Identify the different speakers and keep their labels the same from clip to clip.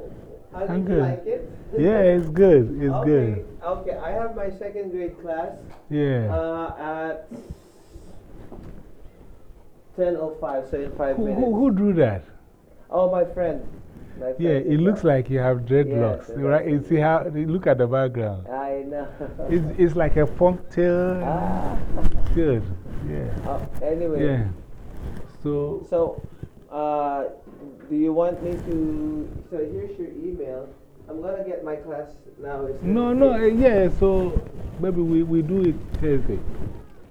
Speaker 1: are you?
Speaker 2: How
Speaker 3: I'm good.
Speaker 2: like it?
Speaker 3: Yeah, it's good. It's
Speaker 2: okay.
Speaker 3: good.
Speaker 2: Okay, I have my second grade class
Speaker 3: Yeah.
Speaker 2: uh, at 10.05, so in five
Speaker 3: who,
Speaker 2: minutes.
Speaker 3: who, who drew that?
Speaker 2: Oh, my friend. My friend
Speaker 3: Yeah, it looks
Speaker 2: that.
Speaker 3: like you have dreadlocks,
Speaker 2: Yes,
Speaker 3: right? You see how, look at the background.
Speaker 2: I know.
Speaker 3: It's, it's like a funk tail.
Speaker 2: ah.
Speaker 3: Good. Yeah.
Speaker 2: Uh, anyway.
Speaker 3: Yeah. So,
Speaker 2: So, uh, do you want me to? So here's your email. I'm gonna get my class now.
Speaker 3: No, no, uh, yeah, so maybe we, we do it Thursday.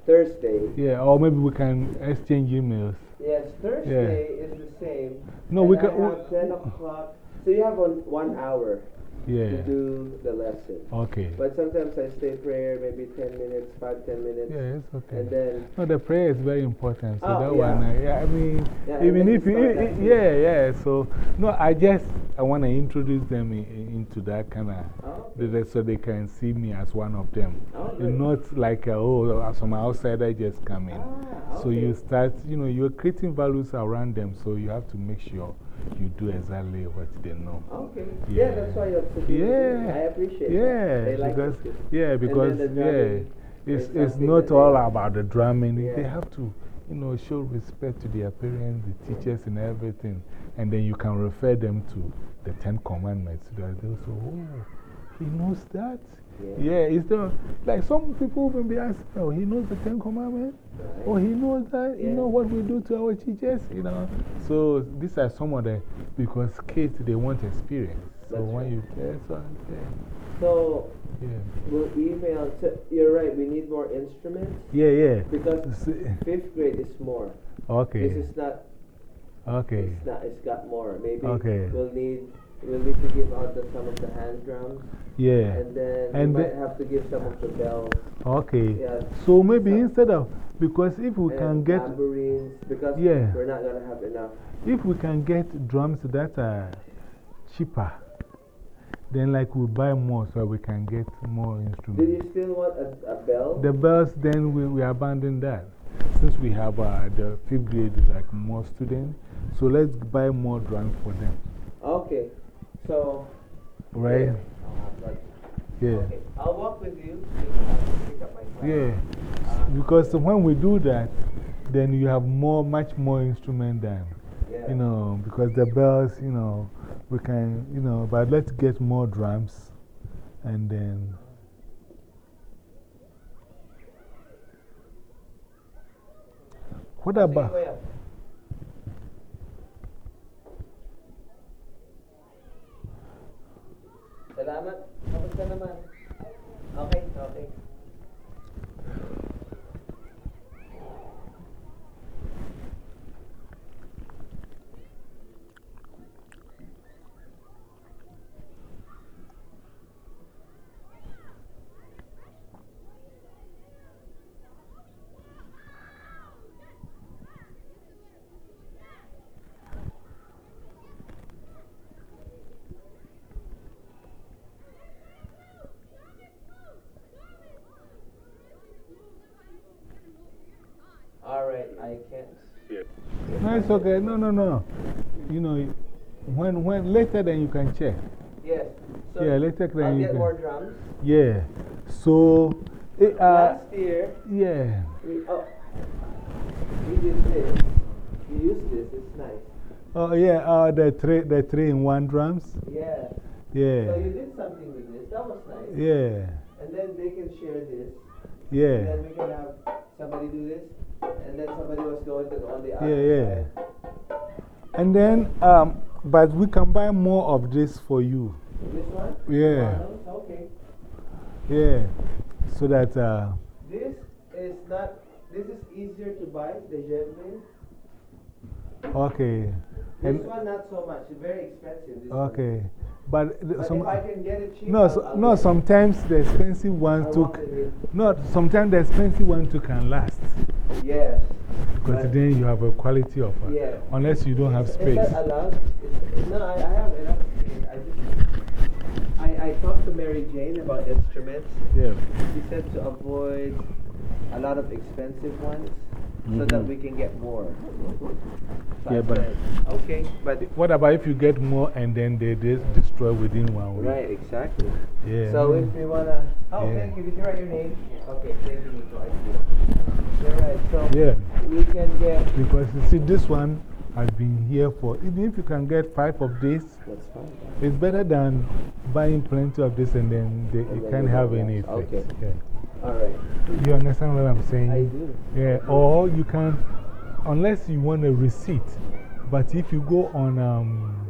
Speaker 2: Thursday.
Speaker 3: Yeah, or maybe we can exchange emails.
Speaker 2: Yes, Thursday is the same.
Speaker 3: No, we
Speaker 2: I
Speaker 3: can-
Speaker 2: have 10 o'clock. So you have one, one hour
Speaker 3: Yeah.
Speaker 2: to do the lesson.
Speaker 3: Okay.
Speaker 2: But sometimes I stay prayer maybe 10 minutes, 5, 10 minutes.
Speaker 3: Yeah, it's okay.
Speaker 2: And then,
Speaker 3: No, the prayer is very important. So
Speaker 2: Oh,
Speaker 3: that
Speaker 2: yeah.
Speaker 3: one, I, yeah, I mean,
Speaker 2: Yeah,
Speaker 3: even if you,
Speaker 2: start
Speaker 3: i-
Speaker 2: that
Speaker 3: i-
Speaker 2: too.
Speaker 3: yeah, yeah. So, no, I just, I want to introduce them i- i- into that kind of,
Speaker 2: oh,
Speaker 3: so they can see me as one of them.
Speaker 2: Oh,
Speaker 3: And. Not like, uh, oh, some outsider just come in.
Speaker 2: Ah,
Speaker 3: So you start, you know, you're creating values around them. So you have to make sure you do exactly what they know.
Speaker 2: Okay. Yeah,
Speaker 3: Yeah.
Speaker 2: that's why you have to do it.
Speaker 3: Yeah.
Speaker 2: I appreciate
Speaker 3: Yeah,
Speaker 2: that. Like
Speaker 3: because,
Speaker 2: it
Speaker 3: yeah, because,
Speaker 2: the
Speaker 3: yeah, it's, it's not all about the drumming. They have to, you know, show respect to their parents, the teachers, and everything. And then you can refer them to the Ten Commandments. They'll say, oh, he knows that.
Speaker 2: Yeah.
Speaker 3: Yeah, it's the, like some people even be asking, oh, he knows the Ten Commandments? Oh, he knows that, you know what we do to our teachers, you know. So these are some of the, because kids, they want experience. So
Speaker 2: That's
Speaker 3: when
Speaker 2: right.
Speaker 3: you, yeah, so,
Speaker 2: So,
Speaker 3: yeah,
Speaker 2: we'll email. To, you're right, we need more instruments
Speaker 3: yeah. Yeah, yeah.
Speaker 2: because
Speaker 3: uh,
Speaker 2: fifth grade is more.
Speaker 3: Okay,
Speaker 2: This is not,
Speaker 3: okay,
Speaker 2: it's not, it's got more. Maybe
Speaker 3: Okay.
Speaker 2: we'll need, we'll need to give out the, some of the hand drums
Speaker 3: yeah,
Speaker 2: and then
Speaker 3: And
Speaker 2: we might have to give some of the bells
Speaker 3: okay.
Speaker 2: Yeah.
Speaker 3: So maybe instead of, because if we can get,
Speaker 2: tambourines because
Speaker 3: Yeah.
Speaker 2: we're not going to have enough.
Speaker 3: if we can get drums that are cheaper, then like we buy more so we can get more instruments.
Speaker 2: Do you still want a, a bell?
Speaker 3: The bells, then we, we abandon that. Since we have uh, the fifth grade, like more students, so let's buy more drums for them.
Speaker 2: okay. So,
Speaker 3: Right?
Speaker 2: yeah, I'll have.
Speaker 3: Yeah.
Speaker 2: Okay, I'll walk with you. so you have to pick up my class.
Speaker 3: Yeah. Because when we do that, then you have more, much more instrument than,
Speaker 2: Yeah.
Speaker 3: you know, because the bells, you know, we can, you know, but let's get more drums and then. What about?
Speaker 2: Salamat. Kamusta naman?
Speaker 3: It's okay. No, no, no. You know, when, when later then you can check.
Speaker 2: Yes. So
Speaker 3: Yeah, later then
Speaker 2: I'll
Speaker 3: you
Speaker 2: get
Speaker 3: can-
Speaker 2: more drums.
Speaker 3: Yeah. So, it, uh,
Speaker 2: Last year,
Speaker 3: yeah.
Speaker 2: we, oh, we did this. We used this. It's nice.
Speaker 3: Oh, yeah, uh, the, three, the three in one drums.
Speaker 2: Yeah.
Speaker 3: Yeah.
Speaker 2: So you did something with this. That was nice.
Speaker 3: Yeah.
Speaker 2: And then they can share this. And
Speaker 3: Yeah.
Speaker 2: then we can have somebody do this. And then somebody was going to go on the other
Speaker 3: Yeah, yeah. And then, um, but we can buy more of this for you.
Speaker 2: This one?
Speaker 3: Yeah.
Speaker 2: Oh, Okay.
Speaker 3: Yeah. So that, uh,
Speaker 2: This is not, this is easier to buy, the djembe.
Speaker 3: okay.
Speaker 2: This
Speaker 3: And,
Speaker 2: one not so much, very expensive. One.
Speaker 3: But,
Speaker 2: But
Speaker 3: some,
Speaker 2: if I can get it cheap,
Speaker 3: no, so, no, sometimes the expensive
Speaker 2: I
Speaker 3: one
Speaker 2: want
Speaker 3: took,
Speaker 2: it
Speaker 3: no, sometimes the expensive one too can last.
Speaker 2: Yes.
Speaker 3: Because then you have a quality of, uh,
Speaker 2: Yeah.
Speaker 3: unless you don't have
Speaker 2: Is
Speaker 3: space.
Speaker 2: that allowed? Is- No, I, I have enough. space. I just, I, I talked to Mary Jane about instruments.
Speaker 3: Yeah.
Speaker 2: She said to avoid a lot of expensive ones. So that
Speaker 3: Mhm.
Speaker 2: we can get more. So
Speaker 3: Yeah,
Speaker 2: I
Speaker 3: but-
Speaker 2: said, okay, but
Speaker 3: What about if you get more and then they just destroy within one week?
Speaker 2: right, exactly.
Speaker 3: Yeah.
Speaker 2: So if we wanna, oh,
Speaker 3: Yeah.
Speaker 2: thank you. Did you write your name? Okay, thank you. You're right. So
Speaker 3: Yeah.
Speaker 2: we can get.
Speaker 3: Because you see, this one has been here for, even if you can get five of this,
Speaker 2: That's fine.
Speaker 3: it's better than buying plenty of this and then they,
Speaker 2: And
Speaker 3: it
Speaker 2: then
Speaker 3: can't have any effect.
Speaker 2: okay.
Speaker 3: Yeah.
Speaker 2: All right.
Speaker 3: You understand what I'm saying?
Speaker 2: I do.
Speaker 3: Yeah, or you can, unless you want a receipt. But if you go on, um,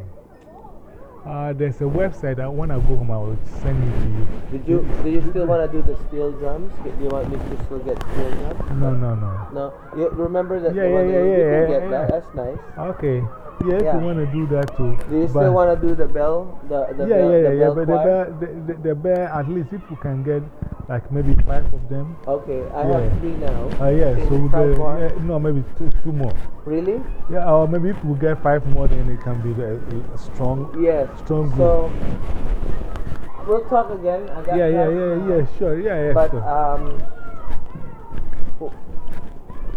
Speaker 3: uh, there's a website that when I go home, I will send it to you.
Speaker 2: Did you, do you still want to do the steel drums? Do you want me to still get steel drums?
Speaker 3: No, no, no.
Speaker 2: No? You remember that
Speaker 3: Yeah,
Speaker 2: the one
Speaker 3: yeah,
Speaker 2: you
Speaker 3: yeah,
Speaker 2: can
Speaker 3: yeah,
Speaker 2: get
Speaker 3: yeah.
Speaker 2: that? That's nice.
Speaker 3: Okay. Yeah, if
Speaker 2: Yeah.
Speaker 3: you want to do that too.
Speaker 2: Do you still want to do the bell? The, the
Speaker 3: yeah,
Speaker 2: bell,
Speaker 3: yeah, yeah,
Speaker 2: the
Speaker 3: yeah.
Speaker 2: bell
Speaker 3: But the
Speaker 2: choir?
Speaker 3: bear, the, the, the bear, at least if you can get like maybe five of them.
Speaker 2: Okay, I
Speaker 3: Yeah.
Speaker 2: have three now.
Speaker 3: Uh, yeah,
Speaker 2: Is
Speaker 3: so the, yeah, no, maybe two, two more.
Speaker 2: Really?
Speaker 3: Yeah, or maybe if we get five more, then it can be the, a strong.
Speaker 2: Yes.
Speaker 3: Strong group.
Speaker 2: So, we'll talk again.
Speaker 3: Yeah, yeah, yeah, yeah, sure. Yeah, yeah,
Speaker 2: But,
Speaker 3: sure.
Speaker 2: um,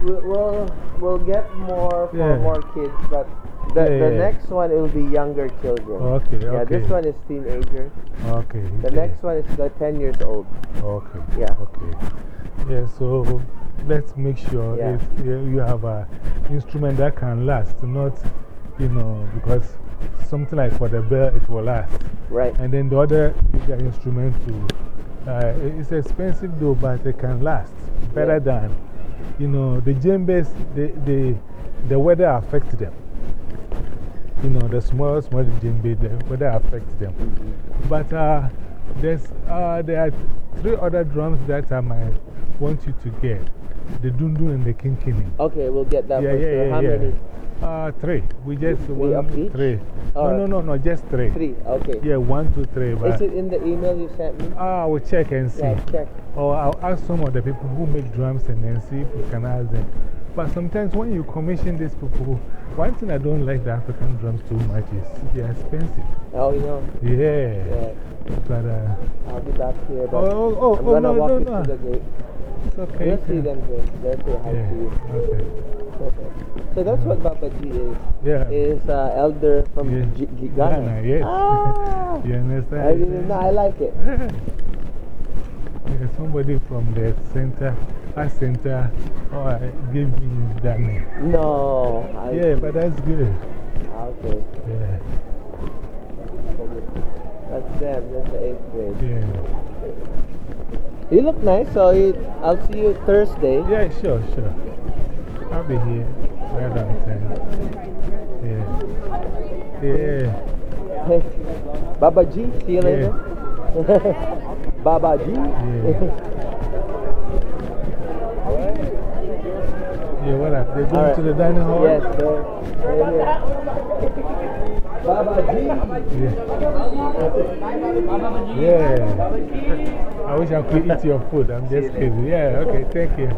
Speaker 2: we'll, we'll, we'll get more for
Speaker 3: Yeah.
Speaker 2: more kids, but the,
Speaker 3: Yeah,
Speaker 2: the
Speaker 3: yeah.
Speaker 2: next one it will be younger children.
Speaker 3: Okay,
Speaker 2: Yeah, this one is teenagers.
Speaker 3: okay.
Speaker 2: The next one is the 10 years old.
Speaker 3: Okay.
Speaker 2: Yeah.
Speaker 3: Okay. Yeah, so let's make sure if, you have an instrument that can last, not, you know, because something like for the bell, it will last.
Speaker 2: Right.
Speaker 3: And then the other bigger instrument too. Uh, it's expensive though, but it can last better
Speaker 2: Yeah.
Speaker 3: than, you know, the djembes, the, the, the weather affects them. You know, the small, small djembe, the weather affects them.
Speaker 2: Mm-hmm.
Speaker 3: But uh, there's, uh, there are three other drums that I might want you to get the dundu and the kenkeni.
Speaker 2: Okay, we'll get that
Speaker 3: Yeah,
Speaker 2: for
Speaker 3: yeah,
Speaker 2: sure.
Speaker 3: yeah.
Speaker 2: How
Speaker 3: yeah.
Speaker 2: many?
Speaker 3: Uh, three. We just
Speaker 2: Three
Speaker 3: one,
Speaker 2: of each?
Speaker 3: three. No,
Speaker 2: Or-
Speaker 3: no, no, no, just three.
Speaker 2: Three. Okay.
Speaker 3: Yeah, one, two, three. But
Speaker 2: Is it in the email you sent me?
Speaker 3: Ah, I will check and see.
Speaker 2: Yeah, check.
Speaker 3: Or I'll ask some of the people who make drums and then see if we can ask them. But sometimes when you commission these people, one thing I don't like the African drums too much is they're expensive.
Speaker 2: Oh, you know.
Speaker 3: Yeah.
Speaker 2: Yeah.
Speaker 3: But, uh,
Speaker 2: I'll be back here. But
Speaker 3: oh, oh, oh,
Speaker 2: I'm
Speaker 3: oh, no,
Speaker 2: walk
Speaker 3: no,
Speaker 2: you
Speaker 3: no.
Speaker 2: through the gate.
Speaker 3: It's okay.
Speaker 2: You'll see them here. They'll say hi
Speaker 3: Yeah.
Speaker 2: to you.
Speaker 3: Okay.
Speaker 2: So that's what Babaji is.
Speaker 3: Yeah.
Speaker 2: Is uh, elder from
Speaker 3: Yeah.
Speaker 2: G G Ghana.
Speaker 3: Ghana, yes.
Speaker 2: Ah,
Speaker 3: you understand?
Speaker 2: I didn't know. I like it.
Speaker 3: Yeah, somebody from the center, our center, oh, gave me that name.
Speaker 2: No. I
Speaker 3: Yeah, but that's good.
Speaker 2: Okay.
Speaker 3: Yeah.
Speaker 2: That's them. That's the eighth grade.
Speaker 3: Yeah.
Speaker 2: You look nice. So you, I'll see you Thursday.
Speaker 3: Yeah, sure, sure. I'll be here right on time. Yeah. Yeah.
Speaker 2: Hey, Babaji. See you later. Babaji.
Speaker 3: Yeah, Yeah, what up? They're going to the dining hall?
Speaker 2: Yes, sir. Babaji.
Speaker 3: Yeah. I wish I could eat your food. I'm just kidding. Yeah, okay, thank you.